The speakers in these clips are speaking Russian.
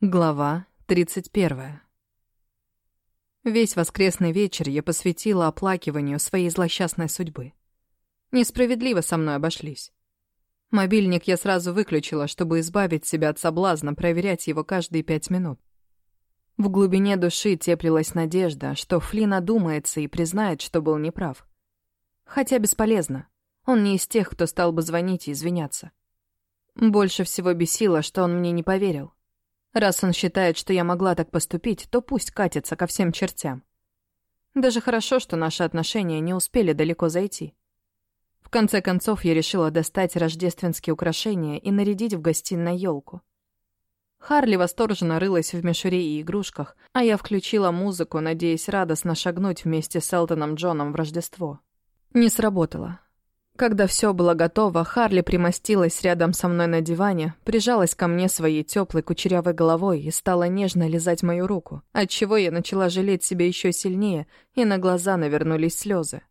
Глава 31. Весь воскресный вечер я посвятила оплакиванию своей злосчастной судьбы. Несправедливо со мной обошлись. Мобильник я сразу выключила, чтобы избавить себя от соблазна проверять его каждые пять минут. В глубине души теплилась надежда, что Флин одумается и признает, что был неправ. Хотя бесполезно. Он не из тех, кто стал бы звонить и извиняться. Больше всего бесило, что он мне не поверил. Раз он считает, что я могла так поступить, то пусть катится ко всем чертям. Даже хорошо, что наши отношения не успели далеко зайти. В конце концов, я решила достать рождественские украшения и нарядить в гостиной елку. Харли восторженно рылась в мишуре и игрушках, а я включила музыку, надеясь радостно шагнуть вместе с Элтоном Джоном в Рождество. Не сработало. Когда все было готово, Харли примостилась рядом со мной на диване, прижалась ко мне своей теплой кучерявой головой и стала нежно лизать мою руку, отчего я начала жалеть себя еще сильнее, и на глаза навернулись слезы.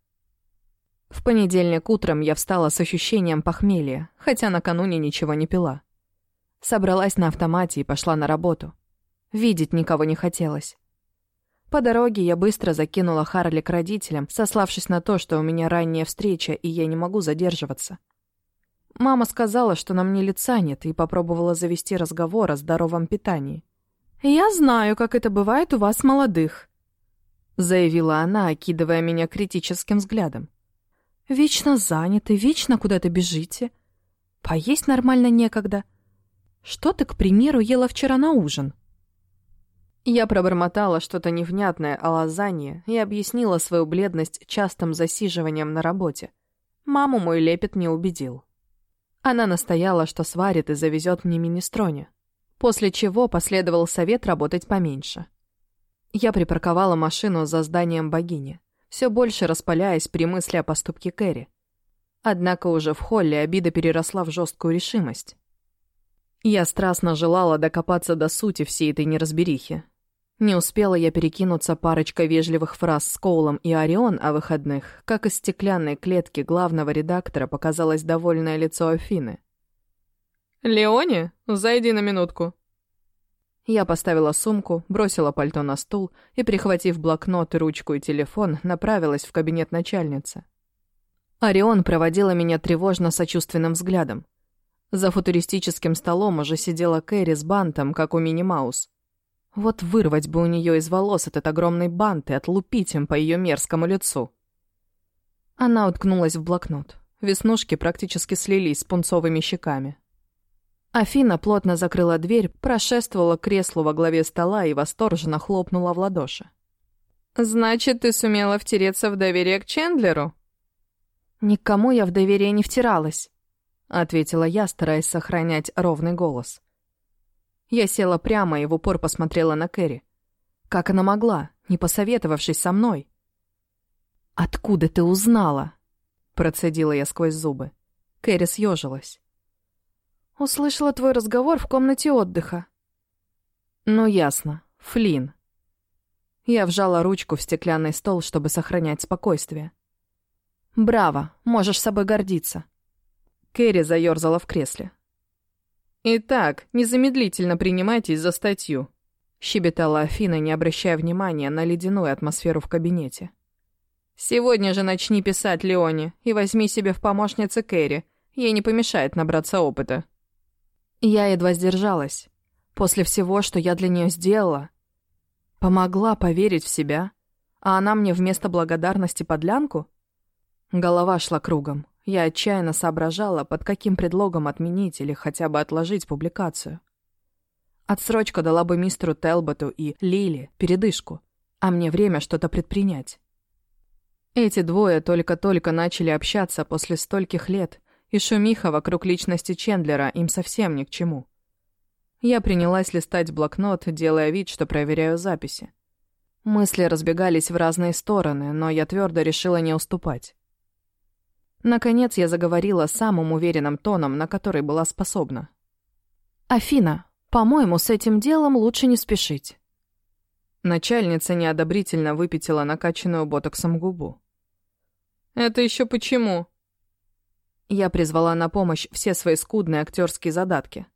В понедельник утром я встала с ощущением похмелья, хотя накануне ничего не пила. Собралась на автомате и пошла на работу. Видеть никого не хотелось. По дороге я быстро закинула Харли к родителям, сославшись на то, что у меня ранняя встреча, и я не могу задерживаться. Мама сказала, что на мне лица нет, и попробовала завести разговор о здоровом питании. «Я знаю, как это бывает у вас, молодых», — заявила она, окидывая меня критическим взглядом. «Вечно заняты, вечно куда-то бежите. Поесть нормально некогда. Что ты, к примеру, ела вчера на ужин?» Я пробормотала что-то невнятное о лазанье и объяснила свою бледность частым засиживанием на работе. Маму мой лепет не убедил. Она настояла, что сварит и завезет мне министроне, после чего последовал совет работать поменьше. Я припарковала машину за зданием богини, все больше распаляясь при мысли о поступке Кэрри. Однако уже в холле обида переросла в жесткую решимость. Я страстно желала докопаться до сути всей этой неразберихи, не успела я перекинуться парочкой вежливых фраз с Коулом и Орион о выходных, как из стеклянной клетки главного редактора показалось довольное лицо Афины. «Леони, зайди на минутку». Я поставила сумку, бросила пальто на стул и, прихватив блокнот, ручку и телефон, направилась в кабинет начальницы. Орион проводила меня тревожно-сочувственным взглядом. За футуристическим столом уже сидела Кэрри с бантом, как у Мини Маус. Вот вырвать бы у нее из волос этот огромный бант и отлупить им по ее мерзкому лицу. Она уткнулась в блокнот. Веснушки практически слились с пунцовыми щеками. Афина плотно закрыла дверь, прошествовала к креслу во главе стола и восторженно хлопнула в ладоши. «Значит, ты сумела втереться в доверие к Чендлеру?» «Никому я в доверие не втиралась», — ответила я, стараясь сохранять ровный голос. Я села прямо и в упор посмотрела на Кэрри. Как она могла, не посоветовавшись со мной? «Откуда ты узнала?» Процедила я сквозь зубы. Кэрри съежилась. «Услышала твой разговор в комнате отдыха». «Ну, ясно. Флин. Я вжала ручку в стеклянный стол, чтобы сохранять спокойствие. «Браво, можешь собой гордиться». Кэрри заерзала в кресле. «Итак, незамедлительно принимайтесь за статью», — щебетала Афина, не обращая внимания на ледяную атмосферу в кабинете. «Сегодня же начни писать Леоне и возьми себе в помощницы Кэрри. Ей не помешает набраться опыта». Я едва сдержалась. После всего, что я для нее сделала, помогла поверить в себя, а она мне вместо благодарности подлянку? Голова шла кругом. Я отчаянно соображала, под каким предлогом отменить или хотя бы отложить публикацию. Отсрочка дала бы мистеру Телботу и Лили передышку, а мне время что-то предпринять. Эти двое только-только начали общаться после стольких лет, и шумиха вокруг личности Чендлера им совсем ни к чему. Я принялась листать блокнот, делая вид, что проверяю записи. Мысли разбегались в разные стороны, но я твердо решила не уступать. Наконец я заговорила самым уверенным тоном, на который была способна. «Афина, по-моему, с этим делом лучше не спешить». Начальница неодобрительно выпятила накачанную ботоксом губу. «Это еще почему?» Я призвала на помощь все свои скудные актерские задатки.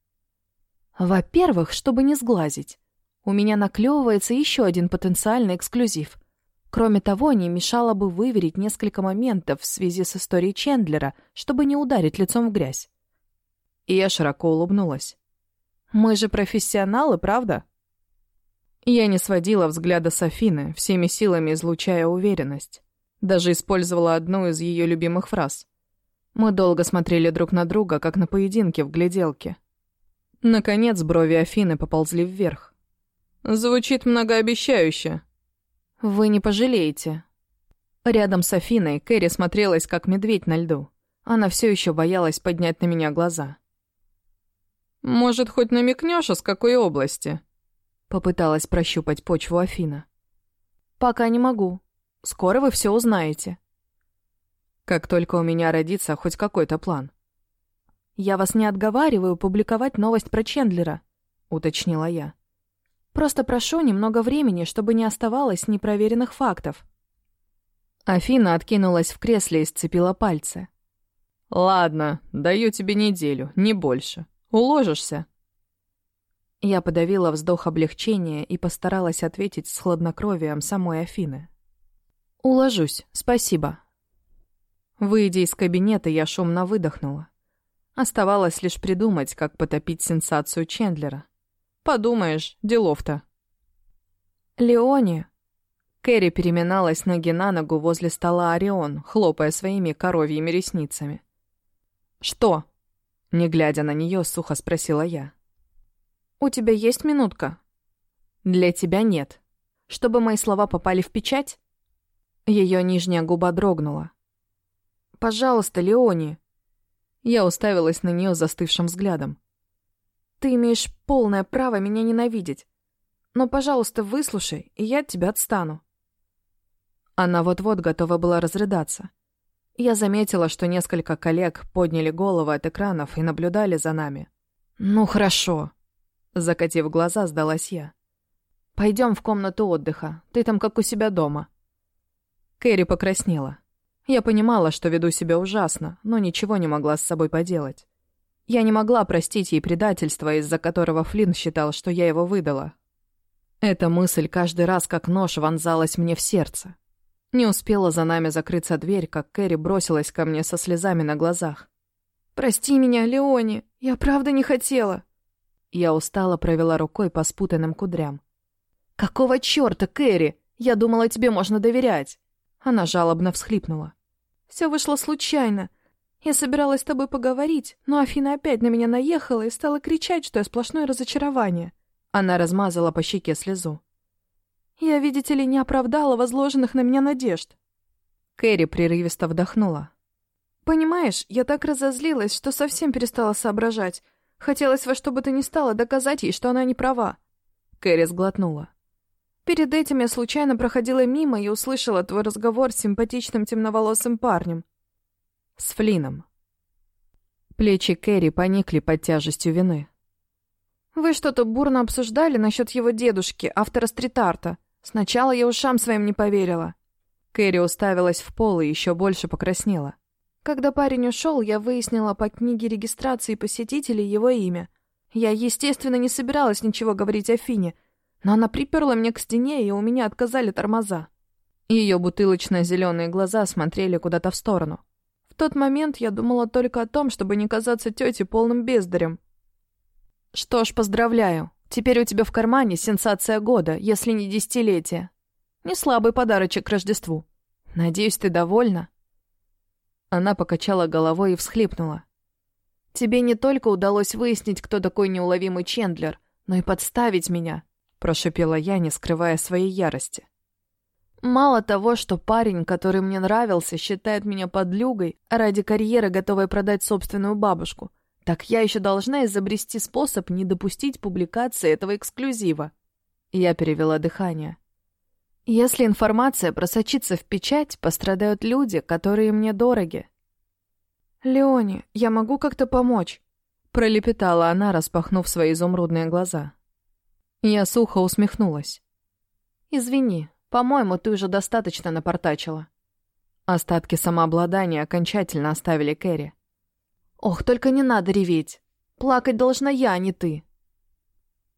Во-первых, чтобы не сглазить. У меня наклевывается еще один потенциальный эксклюзив. Кроме того, не мешало бы выверить несколько моментов в связи с историей Чендлера, чтобы не ударить лицом в грязь. И я широко улыбнулась. «Мы же профессионалы, правда?» Я не сводила взгляда с Афины, всеми силами излучая уверенность. Даже использовала одну из ее любимых фраз. Мы долго смотрели друг на друга, как на поединке в гляделке. Наконец брови Афины поползли вверх. «Звучит многообещающе». «Вы не пожалеете». Рядом с Афиной Кэрри смотрелась, как медведь на льду. Она все еще боялась поднять на меня глаза. «Может, хоть намекнешь, с какой области?» Попыталась прощупать почву Афина. «Пока не могу. Скоро вы все узнаете». «Как только у меня родится хоть какой-то план». «Я вас не отговариваю публиковать новость про Чендлера», — уточнила я. «Просто прошу немного времени, чтобы не оставалось непроверенных фактов». Афина откинулась в кресле и сцепила пальцы. «Ладно, даю тебе неделю, не больше. Уложишься?» Я подавила вздох облегчения и постаралась ответить с хладнокровием самой Афины. «Уложусь, спасибо». Выйдя из кабинета, я шумно выдохнула. Оставалось лишь придумать, как потопить сенсацию Чендлера. Подумаешь, делов-то. «Леони!» Кэрри переминалась ноги на ногу возле стола Орион, хлопая своими коровьими ресницами. «Что?» Не глядя на нее, сухо спросила я. «У тебя есть минутка?» «Для тебя нет. Чтобы мои слова попали в печать?» Ее нижняя губа дрогнула. «Пожалуйста, Леони!» Я уставилась на нее застывшим взглядом. «Ты имеешь полное право меня ненавидеть. Но, пожалуйста, выслушай, и я от тебя отстану». Она вот-вот готова была разрыдаться. Я заметила, что несколько коллег подняли головы от экранов и наблюдали за нами. «Ну, хорошо», — закатив глаза, сдалась я. «Пойдем в комнату отдыха, ты там как у себя дома». Кэрри покраснела. Я понимала, что веду себя ужасно, но ничего не могла с собой поделать. Я не могла простить ей предательство, из-за которого Флинн считал, что я его выдала. Эта мысль каждый раз как нож вонзалась мне в сердце. Не успела за нами закрыться дверь, как Кэрри бросилась ко мне со слезами на глазах. «Прости меня, Леони, я правда не хотела». Я устало провела рукой по спутанным кудрям. «Какого чёрта, Кэрри? Я думала, тебе можно доверять». Она жалобно всхлипнула. Все вышло случайно. Я собиралась с тобой поговорить, но Афина опять на меня наехала и стала кричать, что я сплошное разочарование. Она размазала по щеке слезу. Я, видите ли, не оправдала возложенных на меня надежд. Кэрри прерывисто вдохнула. Понимаешь, я так разозлилась, что совсем перестала соображать. Хотелось во что бы то ни стало доказать ей, что она не права. Кэрри сглотнула. Перед этим я случайно проходила мимо и услышала твой разговор с симпатичным темноволосым парнем. С Флином. Плечи Кэрри поникли под тяжестью вины. Вы что-то бурно обсуждали насчет его дедушки, автора стрит-арта. Сначала я ушам своим не поверила. Кэрри уставилась в пол и еще больше покраснела. Когда парень ушел, я выяснила по книге регистрации посетителей его имя. Я, естественно, не собиралась ничего говорить о Фине — но она приперла меня к стене, и у меня отказали тормоза. Ее бутылочно-зеленые глаза смотрели куда-то в сторону. Тот момент я думала только о том, чтобы не казаться тете полным бездарем. Что ж, поздравляю. Теперь у тебя в кармане сенсация года, если не десятилетие. Не слабый подарочек к Рождеству. Надеюсь, ты довольна?» Она покачала головой и всхлипнула. «Тебе не только удалось выяснить, кто такой неуловимый Чендлер, но и подставить меня. — прошипела я, не скрывая своей ярости. «Мало того, что парень, который мне нравился, считает меня подлюгой, ради карьеры готовой продать собственную бабушку, так я еще должна изобрести способ не допустить публикации этого эксклюзива». Я перевела дыхание. «Если информация просочится в печать, пострадают люди, которые мне дороги». «Леони, я могу как-то помочь?» — пролепетала она, распахнув свои изумрудные глаза. Я сухо усмехнулась. «Извини, по-моему, ты уже достаточно напортачила». Остатки самообладания окончательно оставили Кэрри. «Ох, только не надо реветь. Плакать должна я, а не ты».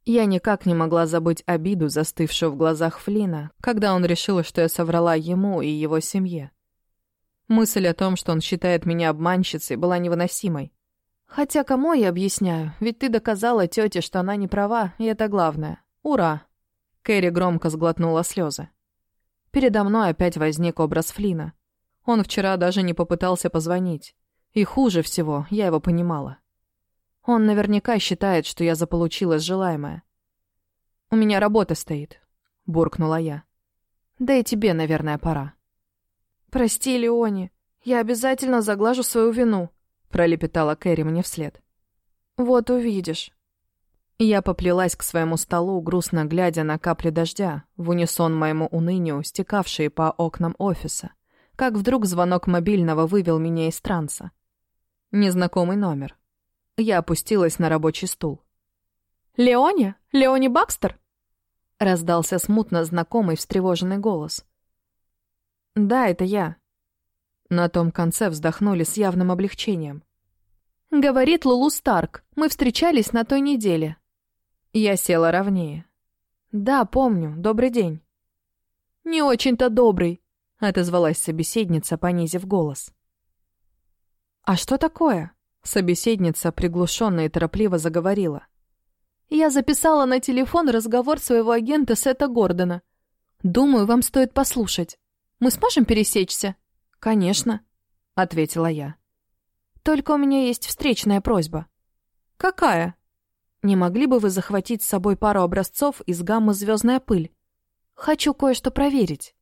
Я никак не могла забыть обиду, застывшую в глазах Флина, когда он решил, что я соврала ему и его семье. Мысль о том, что он считает меня обманщицей, была невыносимой. Хотя кому я объясняю? Ведь ты доказала тете, что она не права, и это главное. Ура! Кэрри громко сглотнула слезы. Передо мной опять возник образ Флина. Он вчера даже не попытался позвонить. И хуже всего, я его понимала. Он наверняка считает, что я заполучила желаемое. «У меня работа стоит», — буркнула я. «Да и тебе, наверное, пора». «Прости, Леони, я обязательно заглажу свою вину», — пролепетала Кэрри мне вслед. «Вот увидишь». Я поплелась к своему столу, грустно глядя на капли дождя, в унисон моему унынию, стекавшие по окнам офиса, как вдруг звонок мобильного вывел меня из транса. Незнакомый номер. Я опустилась на рабочий стул. «Леони? Леони Бакстер?» Раздался смутно знакомый встревоженный голос. «Да, это я». На том конце вздохнули с явным облегчением. «Говорит Лулу Старк, мы встречались на той неделе». Я села ровнее. «Да, помню. Добрый день». «Не очень-то добрый», — отозвалась собеседница, понизив голос. «А что такое?» Собеседница приглушенно и торопливо заговорила. «Я записала на телефон разговор своего агента Сета Гордона. Думаю, вам стоит послушать. Мы сможем пересечься?» «Конечно», — ответила я. «Только у меня есть встречная просьба». «Какая?» «Не могли бы вы захватить с собой пару образцов из гаммы «Звездная пыль»? Хочу кое-что проверить».